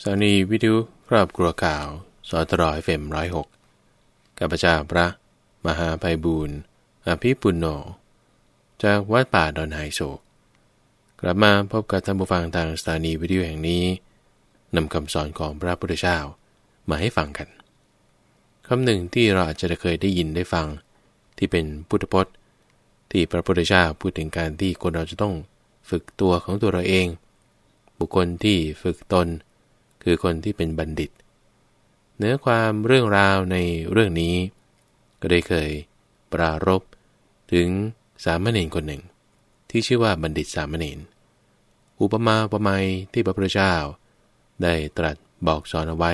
สถานีวิทยุครอบครัวข่าว สตรอยเฟมร้อยหกกับประจาพระ มหาไพบูรณ์อภิปุณโญจากวัดป่าดอนไฮโศก กลับมาพบกับท่านผู้ฟังทางสถานีวิทยุแห่งนี้นำคำสอนของพระพุทธเจ้ามาให้ฟังกันคำหนึ่งที่เราอาจจะเคยได้ยินได้ฟัง ที่เป็นพุทธพจน์ ที่พระพุทธเจ้าพูดถึงการที่คนเราจะต้องฝึกตัวของตัวเราเอง บุคคลที่ฝึกตน คือคนที่เป็นบัณฑิต เนื้อความเรื่องราวในเรื่องนี้ ก็ได้เคยปรารบถึงสามเณรคนหนึ่ง ที่ชื่อว่าบัณฑิตสามเณรอุปมาอุปไมยที่พระพุทธเจ้า ได้ตรัสบอกสอนเอาไว้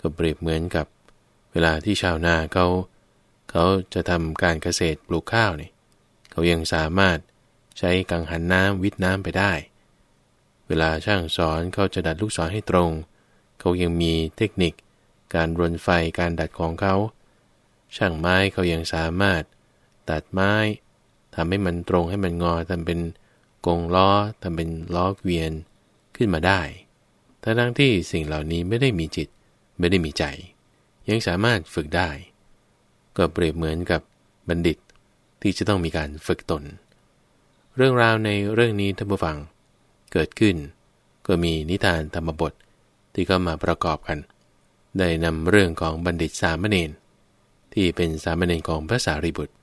ก็เปรียบเหมือนกับ เวลาที่ชาวนาเขาเขาจะทำการเกษตรปลูกข้าวนี่เขายังสามารถใช้กังหันน้ำวิทน้ำไปได้เเวลาช่างสอนเขาจะดัดลูกศรให้ตรง เขายังมีเทคนิค การรนไฟการดัดของเขา ช่างไม้เขายังสามารถ ตัดไม้ทำให้มันตรงให้มันงอทำเป็นกงล้อทำเป็นล้อเกวียนขึ้นมาได้ทั้งทั้งที่สิ่งเหล่านี้ไม่ได้มีจิต ไม่ได้มีใจ ยังสามารถฝึกได้ ก็เปรียบเหมือนกับบัณฑิตที่จะต้องมีการฝึกตน เรื่องราวในเรื่องนี้ท่านผู้ฟัง เกิดขึ้น ก็มีนิทานธรรมบทที่ก็มาประกอบกัน ได้นำเรื่องของบัณฑิตสามเณรที่เป็นสามเณรของพระสารีบุตร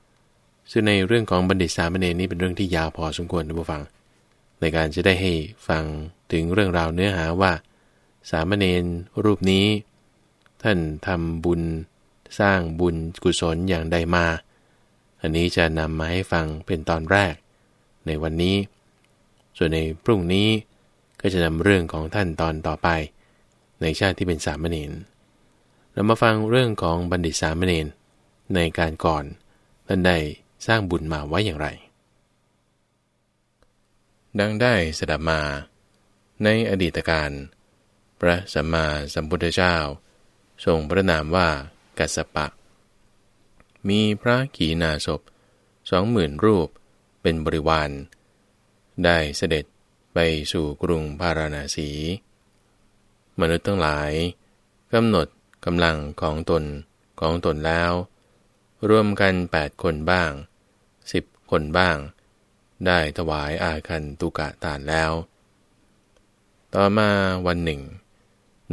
ซึ่งในเรื่องของบัณฑิตสามเณรนี้เป็นเรื่องที่ยาวพอสมควรท่านผู้ฟัง ในการจะได้ให้ฟังถึงเรื่องราวเนื้อหาว่า สามเณรรูปนี้ ท่านทำบุญสร้างบุญกุศลอย่างใดมา อันนี้จะนำมาให้ฟังเป็นตอนแรก ในวันนี้ ส่วนในพรุ่งนี้ก็จะนำเรื่องของท่านตอนต่อไป ในชาติที่เป็นสามเณรเรามาฟังเรื่องของบัณฑิตสามเณรในการก่อนท่านได้สร้างบุญมาไว้อย่างไร ดังได้สดับมา ในอดีตการ พระสัมมาสัมพุทธเจ้า ทรงพระนามว่ากัสสปะ มีพระขีณาสพสองหมื่นรูปเป็นบริวาร ได้เสด็จไปสู่กรุงพาราณสี มนุษย์ทั้งหลายกำหนดกำลังของตนของตนแล้ว ร่วมกันแปดคนบ้างสิบคนบ้าง ได้ถวายอาคันตุกะตานแล้ว ต่อมาวันหนึ่ง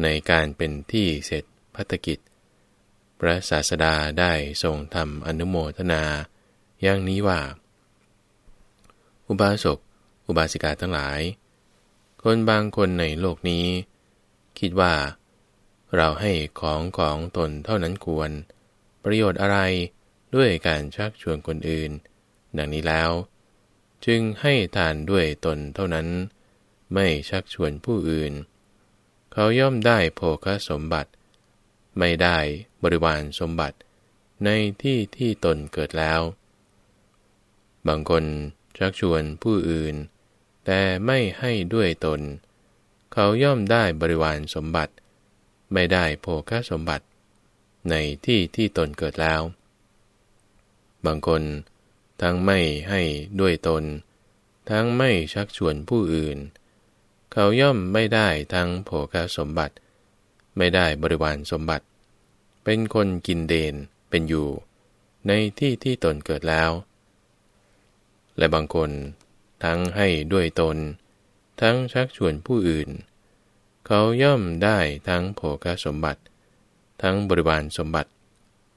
ในการเป็นที่เสร็จพัฒกิจ พระศาสดาได้ทรงทำอนุโมทนา อย่างนี้ว่า อุบาสก อุบาสิกาทั้งหลาย คนบางคนในโลกนี้ คิดว่า เราให้ของของตนเท่านั้นควร ประโยชน์อะไรด้วยการชักชวนคนอื่น ดังนี้แล้ว จึงให้ทานด้วยตนเท่านั้น ไม่ชักชวนผู้อื่น เขาย่อมได้โภคสมบัติ ไม่ได้บริวารสมบัติในที่ที่ตนเกิดแล้ว บางคนชักชวนผู้อื่น แต่ไม่ให้ด้วยตน เขาย่อมได้บริวารสมบัติ ไม่ได้โภคสมบัติ ในที่ที่ตนเกิดแล้ว บางคนทั้งไม่ให้ด้วยตน ทั้งไม่ชักชวนผู้อื่น เขาย่อมไม่ได้ทั้งโภคสมบัติ ไม่ได้บริวารสมบัติ เป็นคนกินเดนเป็นอยู่ ในที่ที่ตนเกิดแล้ว และบางคน ทั้งให้ด้วยตน ทั้งชักชวนผู้อื่น เขาย่อมได้ทั้งโภคสมบัติ ทั้งบริวารสมบัติ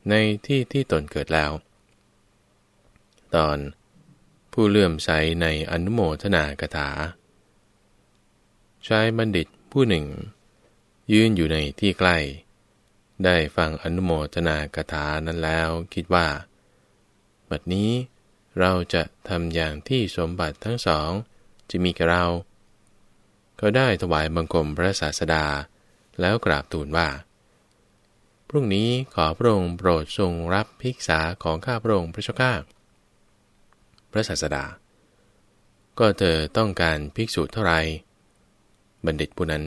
ในที่ที่ตนเกิดแล้ว ตอน ผู้เลื่อมใสในอนุโมทนากถา ชายบัณฑิตผู้หนึ่ง ยืนอยู่ในที่ใกล้ ได้ฟังอนุโมทนากถานั้นแล้วคิดว่า บัดนี้ เราจะทำอย่างที่สมบัติทั้งสอง จะมีกับเรา ก็ได้ถวายบังคมพระศาสดา แล้วกราบทูลว่า พรุ่งนี้ขอพระองค์โปรดทรงรับภิกษาของข้าพระองค์พระเจ้าข้าพระศาสดา ก็เธอต้องการภิกษุเท่าไรบัณฑิตผู้นั้น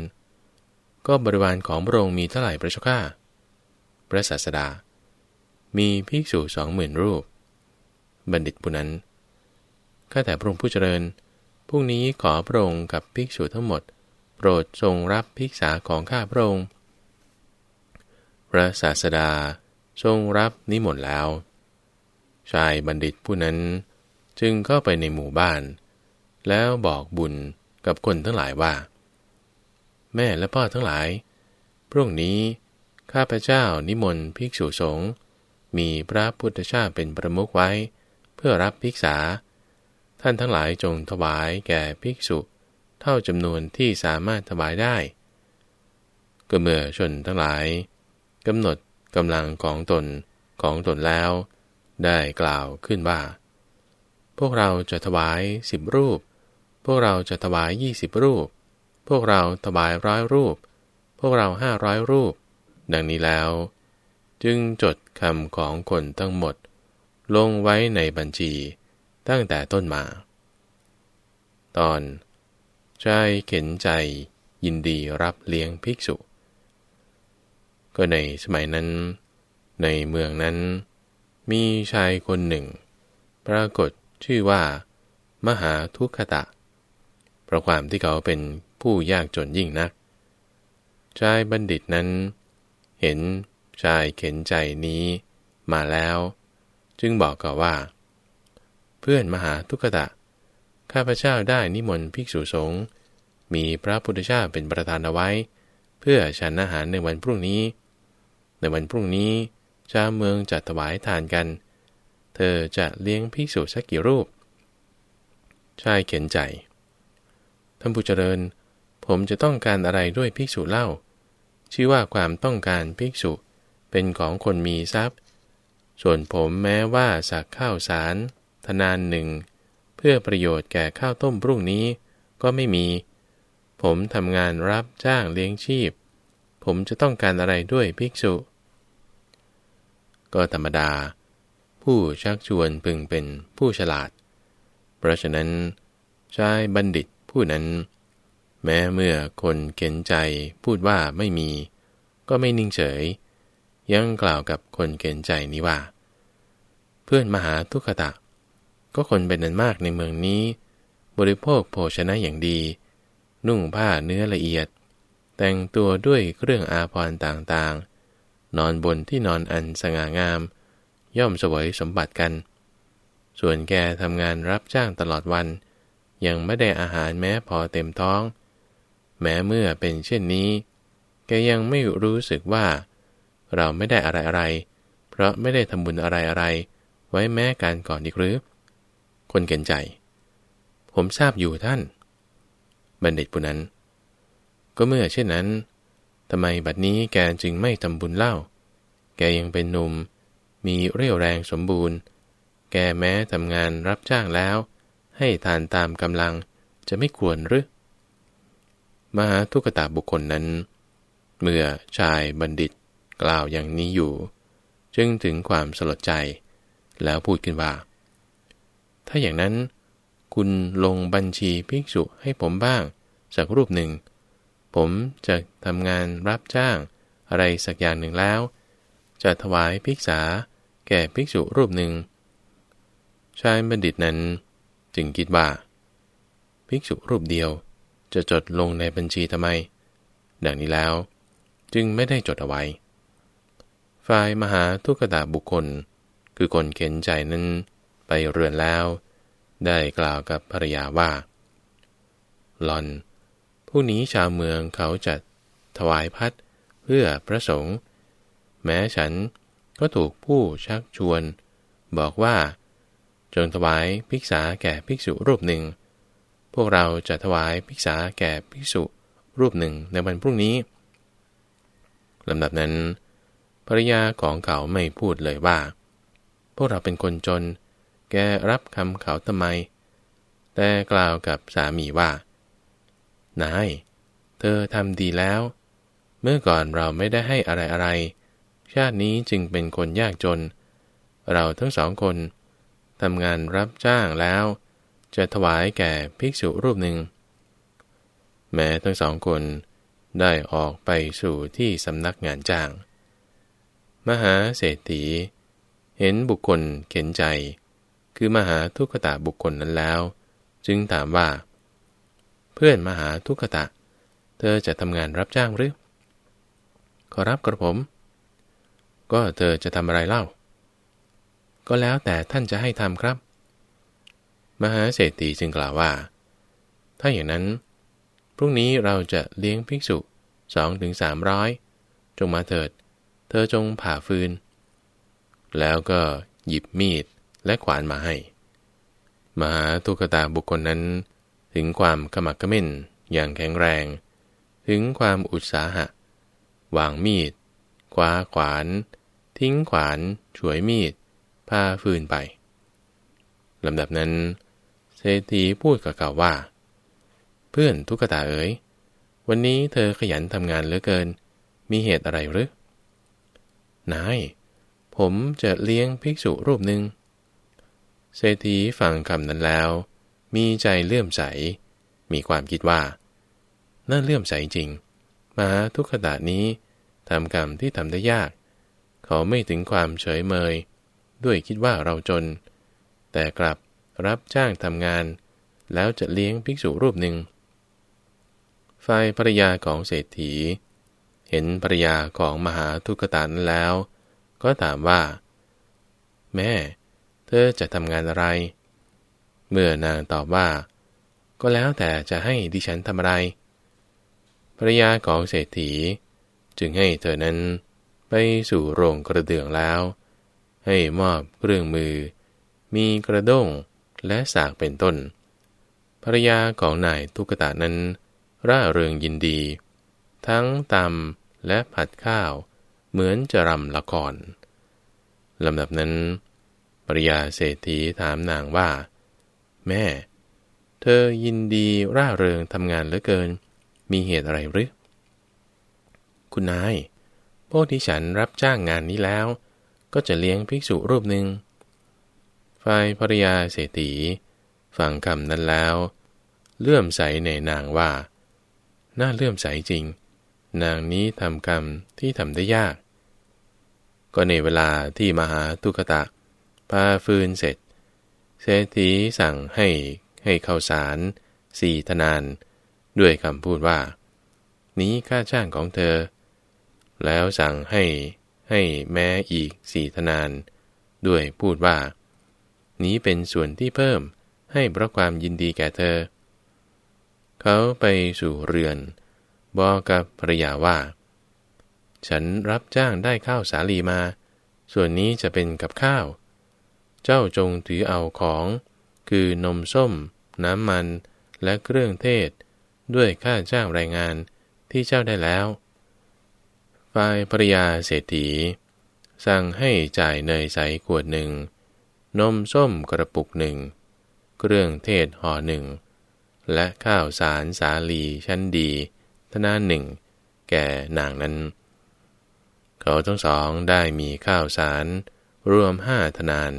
ก็บริวารของพระองค์มีเท่าไหร่พระเจ้าข้าพระศาสดา มีภิกษุสองหมื่นรูป บัณฑิตผู้นั้น ข้าแต่พระองค์ผู้เจริญ พรุ่งนี้ขอพระองค์กับภิกษุทั้งหมด โปรดทรงรับภิกษาของข้าพระองค์ พระศาสดาทรงรับนิมนต์แล้ว ชายบัณฑิตผู้นั้นจึงเข้าไปในหมู่บ้าน แล้วบอกบุญกับคนทั้งหลายว่า แม่และพ่อทั้งหลาย พรุ่งนี้ข้าพเจ้านิมนต์ภิกษุสงฆ์มีพระพุทธเจ้าเป็นประมุขไว้ เพื่อรับภิกษา ท่านทั้งหลายจงถวายแก่ภิกษุ เท่าจำนวนที่สามารถถวายได้ก็เมื่อชนทั้งหลายกำหนดกำลังของตนของตนแล้ว ได้กล่าวขึ้นว่า พวกเราจะถวายสิบรูป พวกเราจะถวายยี่สิบรูป พวกเราถวายร้อยรูป พวกเราห้าร้อยรูป ดังนี้แล้ว จึงจดคำของคนทั้งหมด ลงไว้ในบัญชีตั้งแต่ต้นมา ตอนใจเข็นใจยินดีรับเลี้ยงภิกษุ ก็ในสมัยนั้น ในเมืองนั้น มีชายคนหนึ่ง ปรากฏชื่อว่า มหาทุกขตะ เพราะความที่เขาเป็นผู้ยากจนยิ่งนัก ชายบัณฑิตนั้น เห็นชายเข็นใจนี้มาแล้ว จึงบอกกับว่า เพื่อนมหาทุกขตะ ข้าพเจ้าได้นิมนต์ภิกษุสงฆ์มีพระพุทธเจ้าเป็นประธานเอาไว้ เพื่อฉันอาหารในวันพรุ่งนี้ ในวันพรุ่งนี้ชาวเมืองจะถวายทานกัน เธอจะเลี้ยงภิกษุสักกี่รูป ชายเข็นใจท่านผู้เจริญ ผมจะต้องการอะไรด้วยภิกษุเล่า ชื่อว่าความต้องการภิกษุเป็นของคนมีทรัพย์ ส่วนผมแม้ว่าสักข้าวสาร ทนานหนึ่ง เพื่อประโยชน์แก่ข้าวต้มพรุ่งนี้ก็ไม่มี ผมทำงานรับจ้างเลี้ยงชีพ ผมจะต้องการอะไรด้วยภิกษุ ก็ธรรมดา ผู้ชักชวนพึงเป็นผู้ฉลาด เพราะฉะนั้นชายบัณฑิตผู้นั้น แม้เมื่อคนเข็นใจพูดว่าไม่มี ก็ไม่นิ่งเฉย ยังกล่าวกับคนเกณฑ์ใจนี้ว่า เพื่อนมหาทุกขตะ ก็คนเป็นนันมากในเมืองนี้ บริโภคโภชนะอย่างดี นุ่งผ้าเนื้อละเอียด แต่งตัวด้วยเครื่องอาภรณ์ต่างๆ นอนบนที่นอนอันสง่างาม ย่อมสวยสมบัติกัน ส่วนแกทำงานรับจ้างตลอดวัน ยังไม่ได้อาหารแม้พอเต็มท้อง แม้เมื่อเป็นเช่นนี้ แกยังไม่รู้สึกว่า เราไม่ได้อะไรอะไร เพราะไม่ได้ทำบุญอะไรอะไร ไว้แม้การก่อนอีกหรือ คนเก่นใจ ผมทราบอยู่ท่าน บัณฑิตผู้นั้น ก็เมื่อเช่นนั้นทำไมบัดนี้แกจึงไม่ทำบุญเล่า แกยังเป็นหนุ่ม มีเรี่ยวแรงสมบูรณ์ แกแม้ทำงานรับจ้างแล้ว ให้ทานตามกำลังจะไม่ควรหรือ มหาทุกตาบุคคลนั้น เมื่อชายบัณฑิต กล่าวอย่างนี้อยู่ จึงถึงความสลดใจ แล้วพูดขึ้นว่า ถ้าอย่างนั้น คุณลงบัญชีภิกษุให้ผมบ้าง สักรูปหนึ่ง ผมจะทำงานรับจ้างอะไรสักอย่างหนึ่งแล้ว จะถวายภิกษาแก่ภิกษุรูปหนึ่ง ชายบัณฑิตนั้นจึงคิดว่า ภิกษุรูปเดียวจะจดลงในบัญชีทำไม ดังนี้แล้ว จึงไม่ได้จดเอาไว้ ฝ่ายมหาทุกขตาบุคคล คือคนเข็นใจนั้นไปเรือนแล้ว ได้กล่าวกับภรรยาว่า หลอน ผู้นี้ชาวเมืองเขาจะถวายพัดเพื่อพระสงฆ์แม้ฉันก็ถูกผู้ชักชวน บอกว่า จงถวายภิกษาแก่ภิกษุรูปหนึ่ง พวกเราจะถวายภิกษาแก่ภิกษุรูปหนึ่งในวันพรุ่งนี้ลำดับนั้น ภรยาของเขาไม่พูดเลยว่า พวกเราเป็นคนจน แกรับคำเขาทำไม แต่กล่าวกับสามีว่า นาย เธอทำดีแล้ว เมื่อก่อนเราไม่ได้ให้อะไรอะไร ชาตินี้จึงเป็นคนยากจน เราทั้งสองคนทำงานรับจ้างแล้ว จะถวายแก่ภิกษุรูปหนึ่ง แม้ทั้งสองคนได้ออกไปสู่ที่สำนักงานจ้าง มหาเศรษฐี เห็นบุคคลเข็นใจ คือมหาทุกขตะบุคคลนั้นแล้ว จึงถามว่า เพื่อนมหาทุกขตะ เธอจะทำงานรับจ้างหรือ ขอรับกระผม ก็เธอจะทำอะไรเล่า ก็แล้วแต่ท่านจะให้ทำครับ มหาเศรษฐีจึงกล่าวว่า ถ้าอย่างนั้น พรุ่งนี้เราจะเลี้ยงภิกษุสองถึงสามร้อยจงมาเถิดเเธอจงผ่าฟืน แล้วก็หยิบมีดและขวานมาให้ มหาทุกตาบุคคลนั้น ถึงความขมักขม้นอย่างแข็งแรง ถึงความอุตสาหะ วางมีดคว้าขวาน ทิ้งขวานฉวยมีดพาฟืนไปลำดับนั้น เศรษฐีพูดกับเขาว่า เพื่อนทุกตาเอ๋ยวันนี้เธอขยันทำงานเหลือเกิน มีเหตุอะไรหรือ นาย ผมจะเลี้ยงภิกษุรูปหนึ่งเศรษฐีฟังคำนั้นแล้ว มีใจเลื่อมใส มีความคิดว่า น่าเลื่อมใสจริง มาทุกขดานี้ทำกรรมที่ทำได้ยาก เขาไม่ถึงความเฉยเมย ด้วยคิดว่าเราจน แต่กลับรับจ้างทำงาน แล้วจะเลี้ยงภิกษุรูปหนึ่งฝ่ายภรรยาของเศรษฐี เห็นภรยาของมหาทุกตานแล้ว ก็ถามว่า แม่ เธอจะทำงานอะไร เมื่อนางตอบว่า ก็แล้วแต่จะให้ดิฉันทำอะไรภรยาของเศรษฐี จึงให้เธอนั้นไปสู่โรงกระเดื่องแล้ว ให้มอบเครื่องมือ มีกระด้งและสากเป็นต้นภรรยาของนายทุกตานั้น ร่าเริงยินดี ทั้งตำและผัดข้าว เหมือนจะรำละครลำดับนั้น ปริยาเศรษฐีถามนางว่า แม่ เธอยินดีร่าเริงทำงานเหลือเกิน มีเหตุอะไรหรือคุณนายพวกที่ฉันรับจ้างงานนี้แล้ว ก็จะเลี้ยงภิกษุรูปหนึ่งฝ่ายภริยาเศรษฐีฟังคำนั้นแล้ว เลื่อมใสในนางว่า น่าเลื่อมใสจริง นางนี้ทำกรรมที่ทำได้ยาก ก็ในเวลาที่มหาทุกตะพาฟืนเสร็จ เศรษฐีสั่งให้ให้ข้าวสารสี่ธนาน ด้วยคำพูดว่า นี้ค่าจ้างของเธอ แล้วสั่งให้ให้แม้อีกสี่ธนาน ด้วยพูดว่า นี้เป็นส่วนที่เพิ่มให้เพราะความยินดีแก่เธอ เขาไปสู่เรือน บอกกับภรรยาว่า ฉันรับจ้างได้ข้าวสาลีมา ส่วนนี้จะเป็นกับข้าว เจ้าจงถือเอาของ คือนมส้ม น้ำมัน และเครื่องเทศ ด้วยค่าจ้างแรายงานที่เจ้าได้แล้วฝ่ายภรยาเศรษฐี สั่งให้จ่ายเนยใสขวดหนึ่ง นมส้มกระปุกหนึ่ง เครื่องเทศห่อหนึ่ง และข้าวสารสาลีชั้นดี ทนาหนึ่ง แก่นางนั้น เขาทั้งสองได้มีข้าวสาร รวมห้าทนาน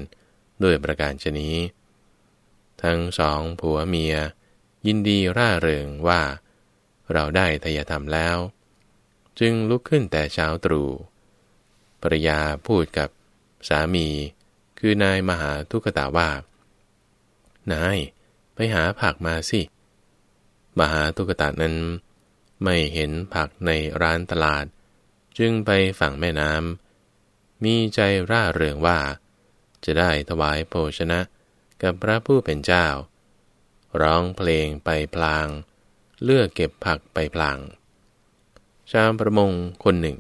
ด้วยประการชนี้ ทั้งสองผัวเมีย ยินดีร่าเริงว่า เราได้ทยธรรมแล้ว จึงลุกขึ้นแต่เช้าตรู่ภรยาพูดกับสามี คือนายมหาทุกตาว่า นาย ไปหาผักมาสิ มหาตุกตะนั้น ไม่เห็นผักในร้านตลาด จึงไปฝั่งแม่น้ำมีใจร่าเริงว่า จะได้ถวายโภชนะกับพระผู้เป็นเจ้า ร้องเพลงไปพลาง เลือกเก็บผักไปพลาง ชาวประมงคนหนึ่ง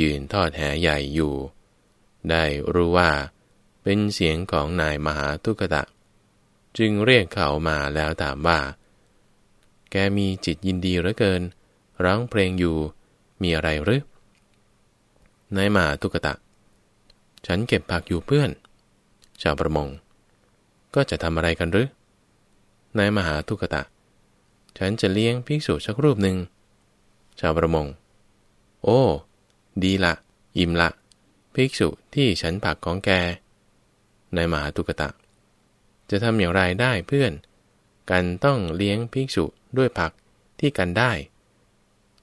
ยืนทอดแหใหญ่อยู่ ได้รู้ว่า เป็นเสียงของนายมหาทุกตะ จึงเรียกเขามาแล้วถามว่า แกมีจิตยินดีเหลือเกิน ร้องเพลงอยู่ มีอะไรหรือนายมาตุกตะ ฉันเก็บผักอยู่เพื่อน ชาวประมง ก็จะทำอะไรกันหรือนายมหาทุกตะ ฉันจะเลี้ยงภิกษุสักรูปหนึ่ง ชาวประมง โอ้ ดีละ อิ่มละ ภิกษุที่ฉันผักของแก นายมหาตุกตะ จะทำอย่างไรได้เพื่อน กันต้องเลี้ยงภิกษุ ด้วยผักที่กันได้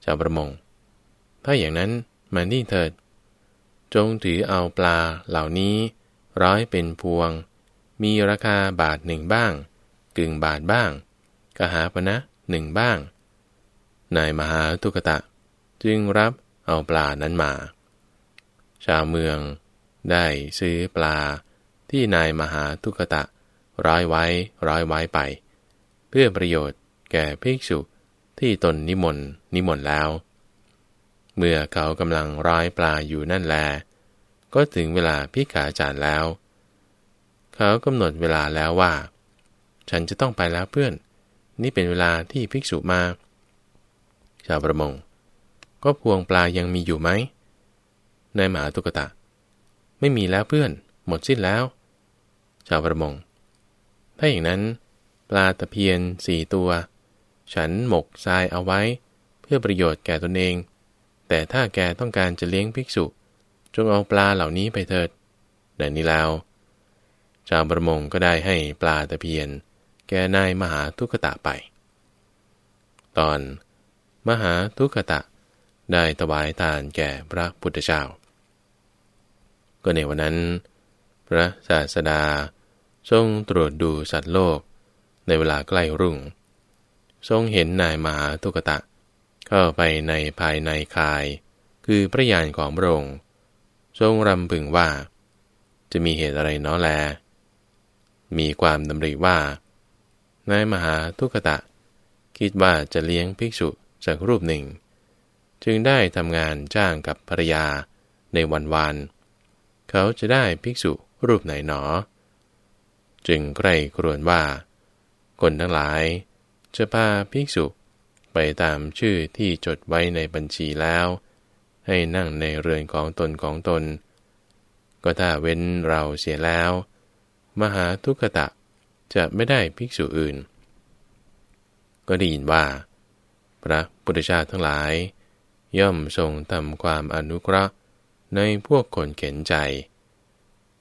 ชาวประมง ถ้าอย่างนั้นมานี่เถิด จงถือเอาปลาเหล่านี้ ร้อยเป็นพวง มีราคาบาทหนึ่งบ้าง กึ่งบาทบ้างกหาปณะหนึ่งบ้าง นายมหาทุกตะ จึงรับเอาปลานั้นมา ชาวเมืองได้ซื้อปลาที่นายมหาทุกตะ ร้อยไว้ร้อยไว้ไป เพื่อประโยชน์ แก่ภิกษุที่ตนนิมนต์นิมนต์แล้ว เมื่อเขากำลังร้อยปลาอยู่นั่นแล ก็ถึงเวลาพิกาจารแล้ว เขากำหนดเวลาแล้วว่า ฉันจะต้องไปแล้วเพื่อน นี่เป็นเวลาที่ภิกษุมา ชาวประมง ก็พวงปลายังมีอยู่ไหมนายหมาตุกตะ ไม่มีแล้วเพื่อน หมดสิ้นแล้ว ชาวประมง ถ้าอย่างนั้น ปลาตะเพียนสี่ตัว ฉันหมกทรายเอาไว้ เพื่อประโยชน์แก่ตนเอง แต่ถ้าแกต้องการจะเลี้ยงภิกษุ จงเอาปลาเหล่านี้ไปเถิดดังนี้แล้ว ชาวประมงก็ได้ให้ปลาตะเพียน แกนายมหาทุกตะไป ตอน มหาทุกตะได้ถวายทานแก่พระพุทธเจ้า ก็ในวันนั้น พระศาสดาทรงตรวจดูสัตว์โลกในเวลาใกล้รุ่ง ทรงเห็นนายมหาทุกตะ เข้าไปในภายในคาย คือพระยานของพระองค์ ทรงรำพึงว่า จะมีเหตุอะไรน้อแล มีความดำริว่านายมหาทุกตะ คิดว่าจะเลี้ยงภิกษุจากรูปหนึ่ง จึงได้ทำงานจ้างกับภรรยาในวันวานเขาจะได้ภิกษุรูปไหนหนอ จึงใกล้ครวนว่า คนทั้งหลาย จะพาภิกษุไปตามชื่อที่จดไว้ในบัญชีแล้ว ให้นั่งในเรือนของตนของตน ก็ถ้าเว้นเราเสียแล้ว มหาทุกตะจะไม่ได้ภิกษุอื่น ก็ได้ยินว่า พระพุทธเจ้าทั้งหลาย ย่อมทรงทำความอนุเคราะห์ในพวกคนเข็นใจ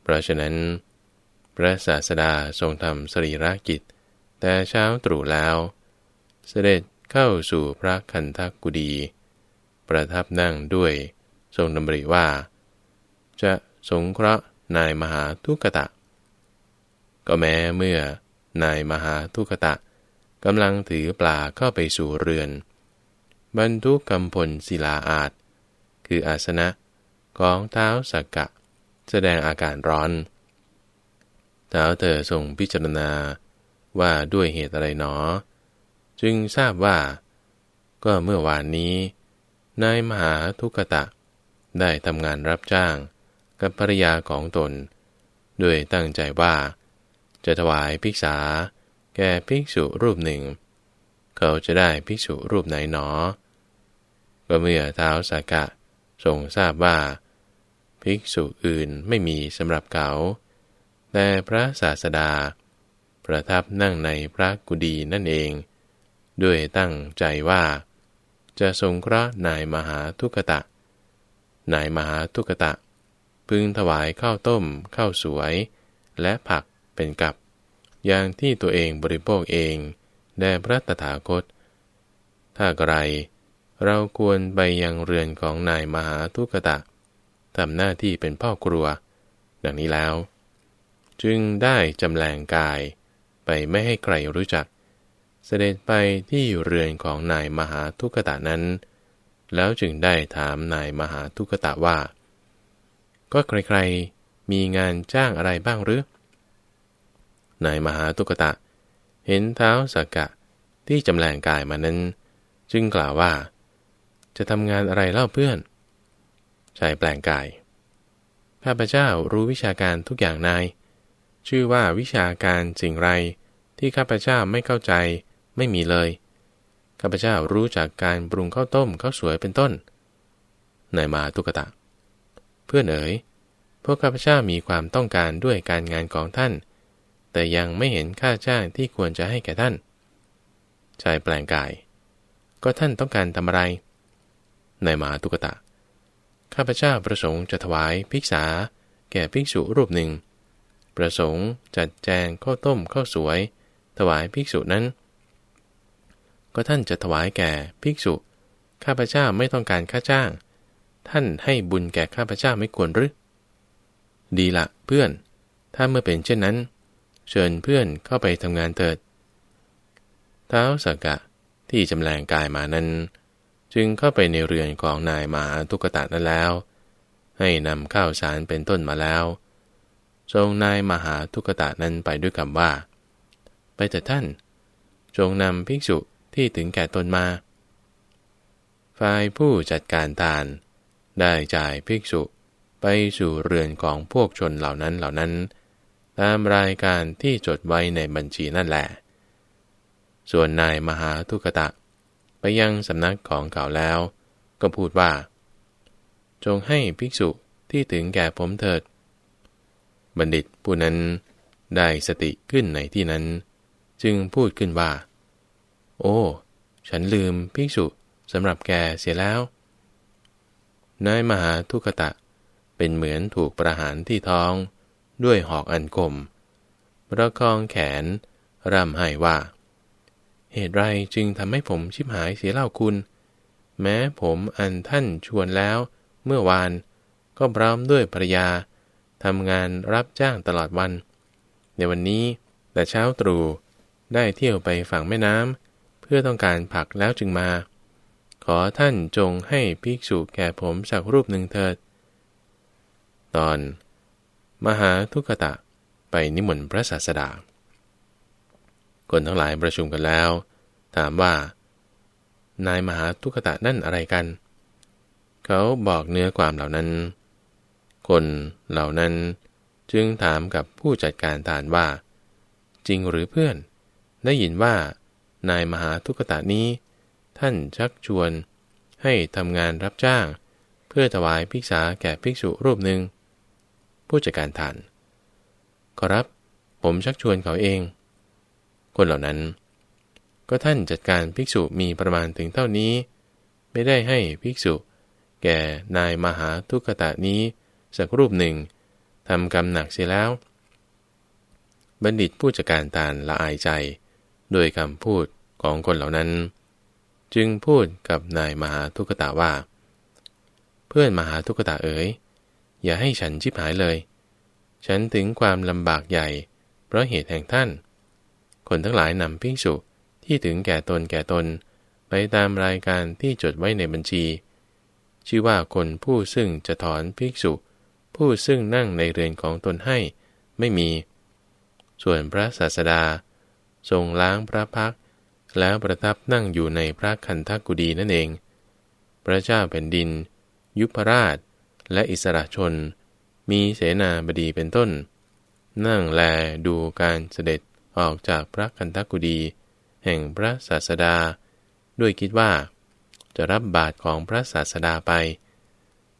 เพราะฉะนั้น พระศาสดาทรงทำสรีระกิจ แต่เช้าตรู่แล้ว เสด็จเข้าสู่พระคันธกุดี ประทับนั่งด้วยทรงดำริว่า จะสงเคราะห์นายมหาทุกตะ ก็แม้เมื่อนายมหาทุกตะกำลังถือปลาเข้าไปสู่เรือน บรรทุกกำพลศิลาอาจ คืออาสนะของเท้าสักกะ แสดงอาการร้อนเท้าเธอทรงพิจารณาว่าด้วยเหตุอะไรหนอ จึงทราบว่า ก็เมื่อวานนี้ นายมหาทุกตะ ได้ทำงานรับจ้างกับภรรยาของตน ด้วยตั้งใจว่า จะถวายภิกษา แก่ภิกษุรูปหนึ่ง เขาจะได้ภิกษุรูปไหนหนอ ก็เมื่อเท้าสากะทรงทราบว่า ภิกษุอื่นไม่มีสำหรับเขาแต่พระศาสดา ประทับนั่งในพระกุฎีนั่นเอง ด้วยตั้งใจว่า จะทรงเคราะห์นายมหาทุกตะ นายมหาทุกตะ พึงถวายข้าวต้มข้าวสวย และผักเป็นกับ อย่างที่ตัวเองบริโภคเองแด่พระตถาคต ถ้าไกรเราควรไปยังเรือนของนายมหาทุกตะทำหน้าที่เป็นพ่อครัว ดังนี้แล้ว จึงได้จำแรงกายไปไม่ให้ใครรู้จัก เสด็จไปที่เรือนของนายมหาทุกตะนั้น แล้วจึงได้ถามนายมหาทุกตะว่า ก็ใครๆ มีงานจ้างอะไรบ้างหรือนายมหาทุกตะ เห็นเท้าสักกะที่จำแรงกายมานั้น จึงกล่าวว่า จะทำงานอะไรเล่าเพื่อนชายแปลงกาย ข้าพเจ้ารู้วิชาการทุกอย่างนาย ชื่อว่าวิชาการสิ่งไรที่ข้าพเจ้าไม่เข้าใจ ไม่มีเลย ข้าพเจ้ารู้จากการปรุงข้าวต้มข้าวสวยเป็นต้น นายมาตุกตะ เพื่อนเอ๋ย พวกข้าพเจ้ามีความต้องการด้วยการงานของท่าน แต่ยังไม่เห็นค่าจ้างที่ควรจะให้แก่ท่าน ชายแปลงกาย ก็ท่านต้องการทำอะไร นายมาตุกตะ ข้าพเจ้าประสงค์จะถวายภิกษา แก่ภิกษุรูปหนึ่งประสงค์จัดแจงข้าวต้มข้าวสวย ถวายภิกษุนั้น ก็ท่านจะถวายแก่ภิกษุ ข้าพเจ้าไม่ต้องการค่าจ้าง ท่านให้บุญแก่ข้าพเจ้าไม่ควรหรือ ดีละเพื่อน ถ้าเมื่อเป็นเช่นนั้น เชิญเพื่อนเข้าไปทำงานเถิด เท้าสักกะที่จำแรงกายมานั้น จึงเข้าไปในเรือนของนายมหาทุกตะนั้นแล้ว ให้นำข้าวสารเป็นต้นมาแล้วทรงนายมหาทุกตะนั้นไปด้วยคำว่า ไปแต่ท่าน จงนำภิกษุ ที่ถึงแก่ตนมา ฝ่ายผู้จัดการทาน ได้จ่ายภิกษุไปสู่เรือนของพวกชนเหล่านั้นเหล่านั้น ตามรายการที่จดไว้ในบัญชีนั่นแหละ ส่วนนายมหาทุกตะ ไปยังสำนักของเก่าแล้ว ก็พูดว่า จงให้ภิกษุที่ถึงแก่ผมเถิด บัณฑิตผู้นั้นได้สติขึ้นในที่นั้น จึงพูดขึ้นว่า โอ้ ฉันลืมภิกษุสำหรับแกเสียแล้ว นายมหาทุกตะ เป็นเหมือนถูกประหารที่ท้องด้วยหอกอันคมประคองแขนร่ำไห้ว่า เหตุไรจึงทำให้ผมชิบหายเสียเล่าคุณ แม้ผมอันท่านชวนแล้ว เมื่อวานก็พร้อมด้วยภรยาทำงานรับจ้างตลอดวัน ในวันนี้แต่เช้าตรู่ได้เที่ยวไปฝั่งแม่น้ำ พื่อต้องการผักแล้วจึงมา ขอท่านจงให้ภิกษุแก่ผมสักรูปหนึ่งเถิด ตอน มหาทุกตะไปนิมนต์พระศาสดา คนทั้งหลายประชุมกันแล้ว ถามว่า นายมหาทุกตะนั่นอะไรกัน เขาบอกเนื้อความเหล่านั้น คนเหล่านั้นจึงถามกับผู้จัดการฐานว่า จริงหรือเพื่อน ได้ยินว่า นายมหาทุกตะนี้ ท่านชักชวน ให้ทำงานรับจ้าง เพื่อถวายภิกษาแก่ภิกษุรูปหนึ่ง ผู้จัดการฐานขอรับ ผมชักชวนเขาเอง คนเหล่านั้น ก็ท่านจัดการภิกษุมีประมาณถึงเท่านี้ ไม่ได้ให้ภิกษุ แก่นายมหาทุกตะนี้สักรูปหนึ่งทำกรรมหนักเสียแล้ว บัณฑิตผู้จัดการตานละอายใจ โดยคำพูดของคนเหล่านั้น จึงพูดกับนายมหาทุกตะว่า เพื่อนมหาทุกตะเอ๋ยอย่าให้ฉันชิบหายเลย ฉันถึงความลำบากใหญ่ เพราะเหตุแห่งท่าน คนทั้งหลายนำภิกษุที่ถึงแก่ตนแก่ตน ไปตามรายการที่จดไว้ในบัญชี ชื่อว่าคนผู้ซึ่งจะถอนภิกษุ ผู้ซึ่งนั่งในเรือนของตนให้ไม่มี ส่วนพระศาสดา ทรงล้างพระพัก แล้วประทับนั่งอยู่ในพระคันธกุดีนั่นเอง พระเจ้าแผ่นดิน ยุพราช และอิสระชน มีเสนาบดีเป็นต้น นั่งแลดูการเสด็จออกจากพระคันธกุดี แห่งพระศาสดา ด้วยคิดว่า จะรับบาตรของพระศาสดาไป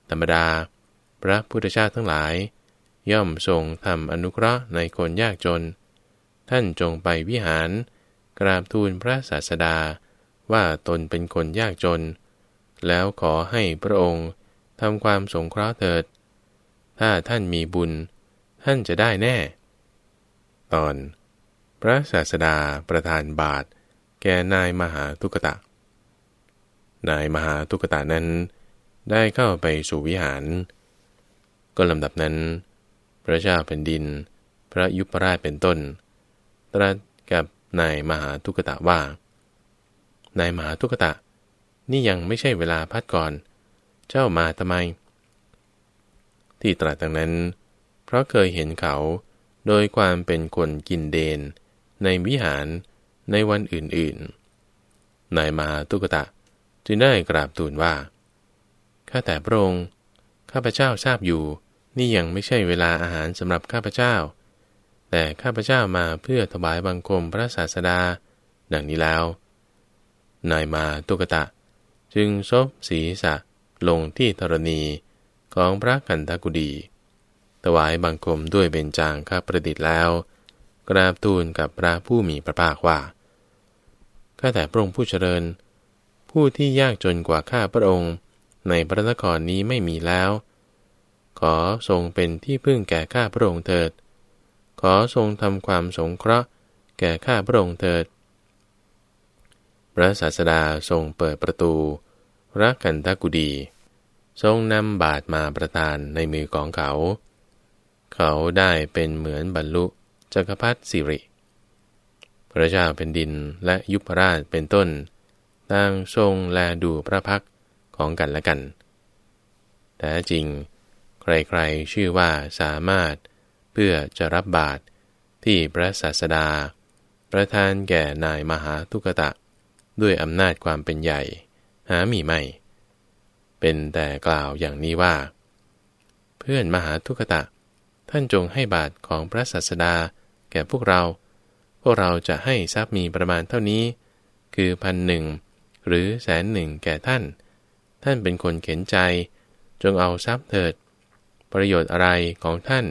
ธรรมดา พระพุทธเจ้าทั้งหลาย ย่อมทรงทำอนุเคราะห์ในคนยากจน ท่านจงไปวิหาร กราบทูลพระศาสดาว่าตนเป็นคนยากจน แล้วขอให้พระองค์ทำความสงเคราะห์เถิด ถ้าท่านมีบุญ ท่านจะได้แน่ ตอน พระศาสดาประทานบาท แก่นายมหาทุกตะ นายมหาทุกตะนั้น ได้เข้าไปสู่วิหาร ก็ลำดับนั้น พระเจ้าแผ่นดิน พระยุพราชเป็นต้น ตรัสกับนายมหาทุกตะว่า นายมหาทุกตะ นี่ยังไม่ใช่เวลาพัดก่อน เจ้ามาทำไม ที่ตรัสดังนั้น เพราะเคยเห็นเขาโดยความเป็นคนกินเดน ในวิหารในวันอื่นๆ นายมหาตุกตะจึงได้กราบทูลว่า ข้าแต่พระองค์ ข้าพเจ้าทราบอยู่ นี่ยังไม่ใช่เวลาอาหารสำหรับข้าพเจ้า แต่ข้าพเจ้ามาเพื่อถวายบังคมพระศาสดา ดังนี้แล้ว นายมาตุกตะ จึงซบศีรษะลงที่ธรณีของพระกันทกุดี ถวายบังคมด้วยเบญจางข้าประดิษฐ์แล้ว กราบทูลกับพระผู้มีพระภาคว่า ข้าแต่พระองค์ผู้เจริญ ผู้ที่ยากจนกว่าข้าพระองค์ในพระนครนี้ไม่มีแล้ว ขอทรงเป็นที่พึ่งแก่ข้าพระองค์เถิด ขอทรงทำความสงเคราะห์ แก่ข้าพระองค์เถิด พระศาสดาทรงเปิดประตูรักกันทกุดี ทรงนำบาทมาประทานในมือของเขา เขาได้เป็นเหมือนบรรลุจักรพรรดิสิริ พระเจ้าเป็นดินและยุพราชเป็นต้นต่างทรงแลดูพระพักของกันและกัน แต่จริง ใครๆชื่อว่าสามารถ เพื่อจะรับบาตรที่พระศาสดา ประทานแก่นายมหาทุกตะ ด้วยอำนาจความเป็นใหญ่ หามีไม่ เป็นแต่กล่าวอย่างนี้ว่า เพื่อนมหาทุกตะ ท่านจงให้บาตรของพระศาสดาแก่พวกเรา พวกเราจะให้ทรัพย์มีประมาณเท่านี้ คือพันหนึ่งหรือแสนหนึ่งแก่ท่าน ท่านเป็นคนเข็นใจ จงเอาทรัพย์เถิด ประโยชน์อะไรของท่าน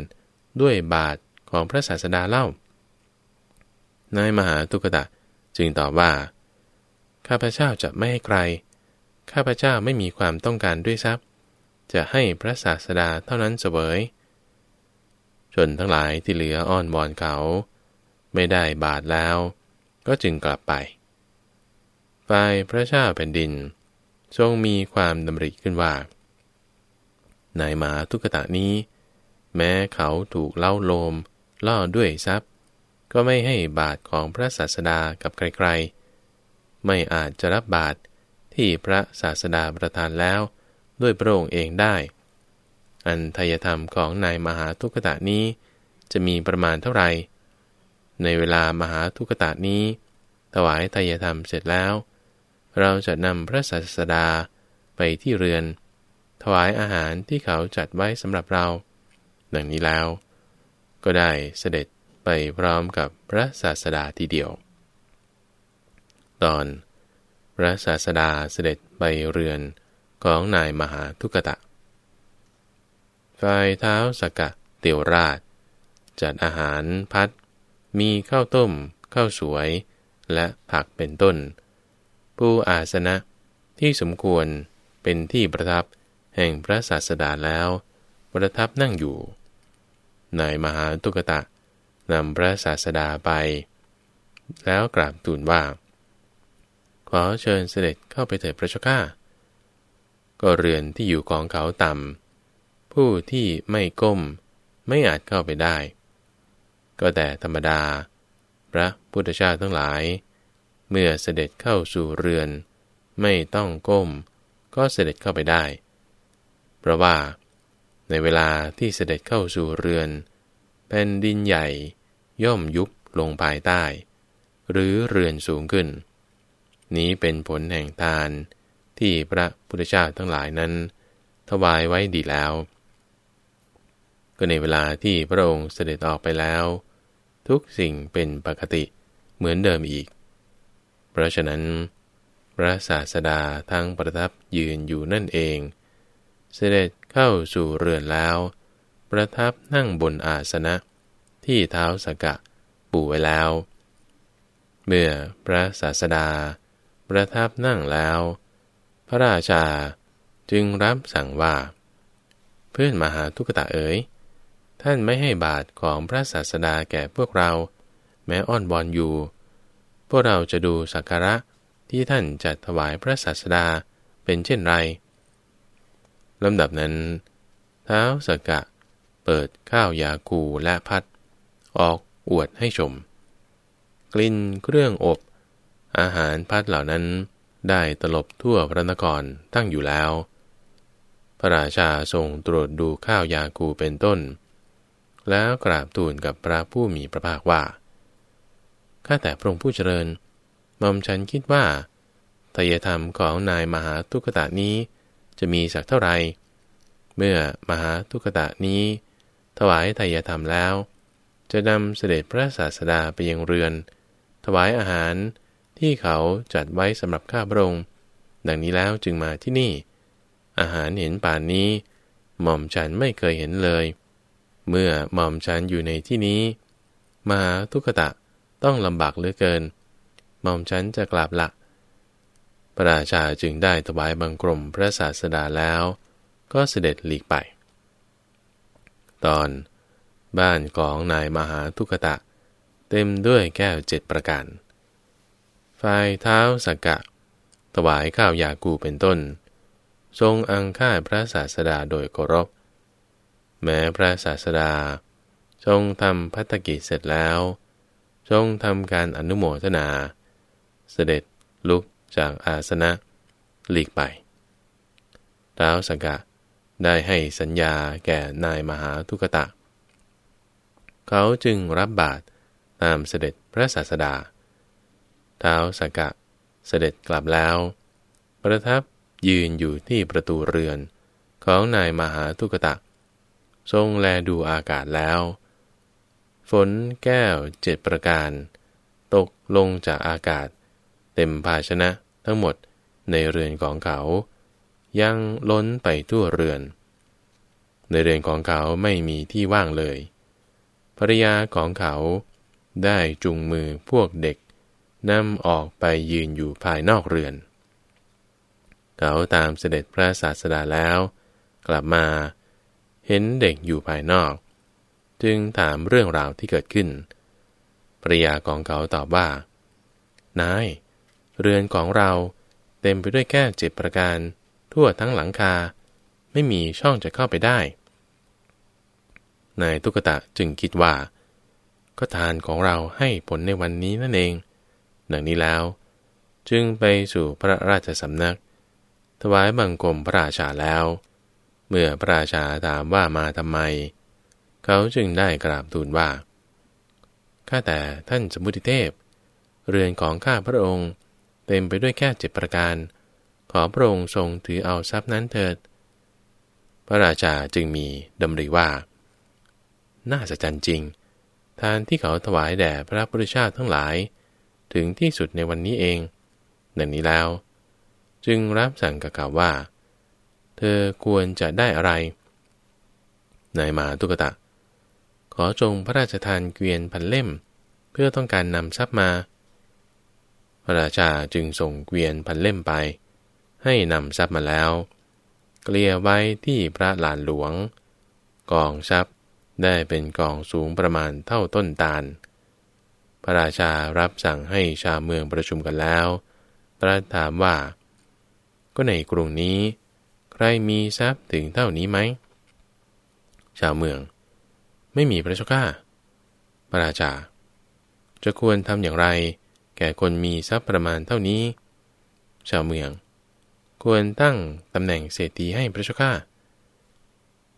ด้วยบาทของพระศาสดาเล่า นายมหาตุกตะจึงตอบว่า ข้าพเจ้าจะไม่ให้ใคร ข้าพเจ้าไม่มีความต้องการด้วยทรัพย์ จะให้พระศาสดาเท่านั้นเสวยชนทั้งหลายที่เหลืออ้อนบอนเขา ไม่ได้บาทแล้ว ก็จึงกลับไป ฝ่ายพระเจ้าแผ่นดิน ทรงมีความดำริขึ้นว่า นายหมาทุกตะนี้ แม้เขาถูกเล่าโลม ล่อด้วยทรัพย์ ก็ไม่ให้บาทของพระศาสดากับใครๆ ไม่อาจจะรับบาทที่พระศาสดาประทานแล้ว ด้วยพระองค์เองได้ อันทยธรรมของนายมหาทุกตะนี้ จะมีประมาณเท่าไหร่ ในเวลามหาทุกตะนี้ ถวายทยธรรมเสร็จแล้ว เราจะนำพระศาสดาไปที่เรือน ถวายอาหารที่เขาจัดไว้สำหรับเรา ดังนี้แล้ว ก็ได้เสด็จไปพร้อมกับพระศาสดาทีเดียว ตอน พระศาสดาเสด็จไปเรือนของนายมหาทุกตะ ฝ่ายเท้าสกะเตียวราช จัดอาหารพัด มีข้าวต้ม ข้าวสวย และผักเป็นต้น ผู้อาสนะที่สมควรเป็นที่ประทับแห่งพระศาสดาแล้ว ประทับนั่งอยู่ นายมหาตุกตะนำพระศาสดาไป แล้วกราบทูลว่า ขอเชิญเสด็จเข้าไปเถิดพระเจ้าข้าก็เรือนที่อยู่ของเขาต่ำผู้ที่ไม่ก้มไม่อาจเข้าไปได้ ก็แต่ธรรมดา พระพุทธเจ้าทั้งหลาย เมื่อเสด็จเข้าสู่เรือน ไม่ต้องก้ม ก็เสด็จเข้าไปได้ เพราะว่า ในเวลาที่เสด็จเข้าสู่เรือน แผ่นดินใหญ่ย่อมยุบลงภายใต้ หรือเรือนสูงขึ้น นี้เป็นผลแห่งทานที่พระพุทธเจ้าทั้งหลายนั้น ถวายไว้ดีแล้ว ก็ในเวลาที่พระองค์เสด็จออกไปแล้ว ทุกสิ่งเป็นปกติเหมือนเดิมอีก เพราะฉะนั้น พระศาสดาทั้งประทับยืนอยู่นั่นเอง เสด็จ เข้าสู่เรือนแล้ว ประทับนั่งบนอาสนะ ที่เท้าสกะปูไว้แล้ว เมื่อพระศาสดา ประทับนั่งแล้ว พระราชาจึงรับสั่งว่า เพื่อนมหาทุกตะเอ๋ยท่านไม่ให้บาทของพระศาสดาแก่พวกเรา แม้อ้อนบอนอยู่ พวกเราจะดูสักการะที่ท่านจัดถวายพระศาสดาเป็นเช่นไร ลำดับนั้น เท้าสกกะ เปิดข้าวยาคูและพัด ออกอวดให้ชม กลิ่นเครื่องอบ อาหารพัดเหล่านั้นได้ตลบทั่วพระนครตั้งอยู่แล้ว พระราชาทรงตรวจดูข้าวยาคูเป็นต้น แล้วกราบทูลกับพระผู้มีพระภาคว่า ข้าแต่พระองค์ผู้เจริญมอมฉันคิดว่าทายธรรมของนายมหาทุกตะนี้ จะมีสักเท่าไรเมื่อมหาทุกตะนี้ ถวายไตยธรรมแล้ว จะนำเสด็จพระศาสดาไปยังเรือน ถวายอาหารที่เขาจัดไว้สำหรับข้าพระองค์ ดังนี้แล้วจึงมาที่นี่ อาหารเห็นป่านนี้ หม่อมฉันไม่เคยเห็นเลย เมื่อหม่อมฉันอยู่ในที่นี้มหาทุกตะต้องลำบากเหลือเกิน หม่อมฉันจะกลับละ ระราชาจึงได้ถวายบังกรมพระศาสดาแล้ว ก็เสด็จหลีกไป ตอน บ้านของนายมหาทุกตะ เต็มด้วยแก้วเจ็ดประการฝ่ายเท้าสักกะ ถวายข้าวยากูเป็นต้น ทรงอังค่าพระศาสดาโดยเคารพ แม้พระศาสดา ทรงทำพัฒกิจเสร็จแล้ว ทรงทำการอนุโมทนา เสด็จลุก จากอาสนะหลีกไปท้าวสังกะได้ให้สัญญาแก่นายมหาทุกตะ เขาจึงรับบาตรตามเสด็จพระศาสดาท้าวสังกะเสด็จกลับแล้ว ประทับยืนอยู่ที่ประตูเรือนของนายมหาทุกตะ ทรงแลดูอากาศแล้ว ฝนแก้วเจ็ดประการ ตกลงจากอากาศ เต็มภาชนะทั้งหมดในเรือนของเขา ยังล้นไปทั่วเรือน ในเรือนของเขาไม่มีที่ว่างเลย ภรยาของเขาได้จุงมือพวกเด็กนำออกไปยืนอยู่ภายนอกเรือน เขาตามเสด็จพระศาสดาแล้ว กลับมาเห็นเด็กอยู่ภายนอก จึงถามเรื่องราวที่เกิดขึ้นภรยาของเขาตอบว่า นาย เรือนของเราเต็มไปด้วยแก้เจ็บประการ ทั่วทั้งหลังคา ไม่มีช่องจะเข้าไปได้ นายตุกตะจึงคิดว่า ก็ทานของเราให้ผลในวันนี้นั่นเอง ดังนี้แล้ว จึงไปสู่พระราชสำนัก ถวายบังคมพระราชาแล้ว เมื่อพระราชาถามว่ามาทำไม เขาจึงได้กราบทูลว่าข้าแต่ท่านสมุติเทพ เรือนของข้าพระองค์ เต็มไปด้วยแค่เจ็ดประการ ขอพระองค์ทรงถือเอาทรัพย์นั้นเถิด พระราชาจึงมีดำริว่า น่าสะใจจริง ทานที่เขาถวายแด่พระพุทธเจ้าทั้งหลาย ถึงที่สุดในวันนี้เองดังนี้แล้ว จึงรับสั่งกับเขาว่า เธอควรจะได้อะไร นายมาตุกตะ ขอจงพระราชทานเกวียนพันเล่ม เพื่อต้องการนำทรัพย์มา ระราชาจึงส่งเกวียนพันเล่มไป ให้นำทรัพย์มาแล้ว เกลี่ยไว้ที่พระลานหลวง กองทรัพย์ได้เป็นกองสูงประมาณเท่าต้นตาล พระราชารับสั่งให้ชาวเมืองประชุมกันแล้วตรัสถามว่า ก็ในกรุงนี้ ใครมีทรัพย์ถึงเท่านี้ไหม ชาวเมือง ไม่มีพระเจ้าข้าพระราชา จะควรทำอย่างไร แก่คนมีทรัพย์ประมาณเท่านี้ ชาวเมือง ควรตั้งตำแหน่งเศรษฐีให้พระเจ้าข้า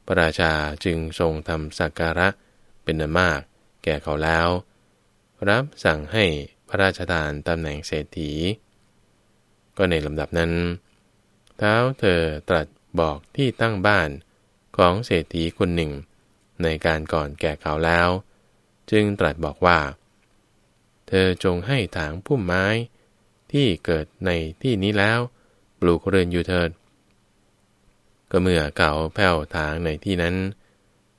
พระราชาจึงทรงทำสักการะเป็นนมาก แก่เขาแล้ว รับสั่งให้พระราชทานตำแหน่งเศรษฐี ก็ในลำดับนั้นเท้าเธอตรัสบอกที่ตั้งบ้านของเศรษฐีคนหนึ่ง ในการก่อนแก่เขาแล้ว จึงตรัสบอกว่า ธอจงให้ถางพุ่มไม้ ที่เกิดในที่นี้แล้ว ปลูกเรือนอยู่เถิด ก็เมื่อเขาแผ่วถางในที่นั้น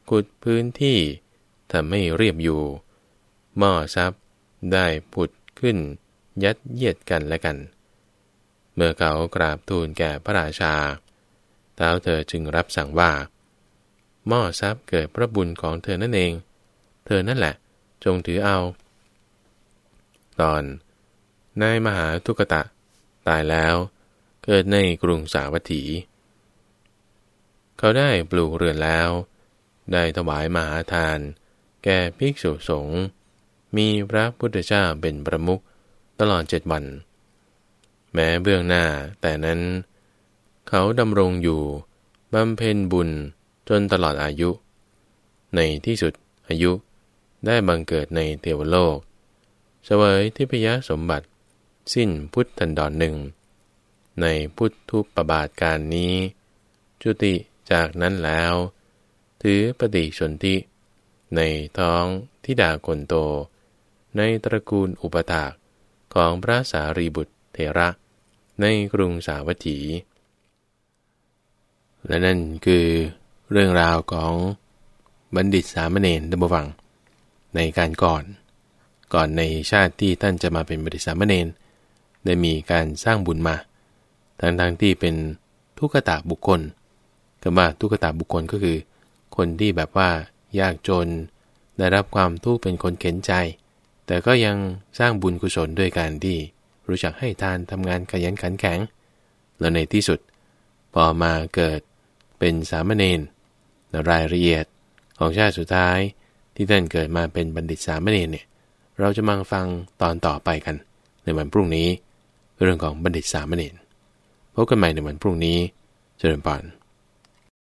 ขุดพื้นที่ทำให้เรียบอยู่ หม้อซับได้ผุดขึ้น ยัดเยียดกันและกัน เมื่อเขากราบทูลแก่พระราชาเท้าเธอจึงรับสั่งว่า หม้อซับเกิดพระบุญของเธอนั่นเอง เธอนั่นแหละ จงถือเอา ตอน นายมหาทุกตะ ตายแล้ว เกิดในกรุงสาวัตถี เขาได้ปลูกเรือนแล้ว ได้ถวายมหาทาน แก่ภิกษุสงฆ์มีพระพุทธเจ้าเป็นประมุขตลอดเจ็ดวัน แม้เบื้องหน้าแต่นั้น เขาดำรงอยู่บำเพ็ญบุญจนตลอดอายุ ในที่สุดอายุได้บังเกิดในเทวโลก เสวยทิพยสมบัติ สิ้นพุทธันดรหนึ่ง ในพุทธุปบาทการนี้ จุติจากนั้นแล้ว ถือปฏิชนทิในท้องทิดาคนโต ในตระกูลอุปถากของพระสารีบุตรเทระ ในกรุงสาวัตถี และนั่นคือเรื่องราวของบัณฑิตสามเณรดับวัง ในการก่อน ก่อนในชาติที่ท่านจะมาเป็นบัณฑิตสามเณรได้มีการสร้างบุญมาทั้งทั้งที่เป็นทุกตะบุคคลคำว่าทุกตะบุคคลก็คือ คนที่แบบว่ายากจน ได้รับความทุกข์เป็นคนเข็นใจ แต่ก็ยังสร้างบุญกุศลด้วยการที่รู้จักให้ทานทำงานขยันขันแข็ง แล้วในที่สุด พอมาเกิดเป็นสามเณรรายละเอียดของชาติสุดท้ายที่ท่านเกิดมาเป็นบัณฑิตสามเณรเนี่ย เราจะมาฟังตอนต่อไปกัน ในวันพรุ่งนี้ เรื่องของบัณฑิตสามเณรพบกันใหม่ในวันพรุ่งนี้ เจริญพร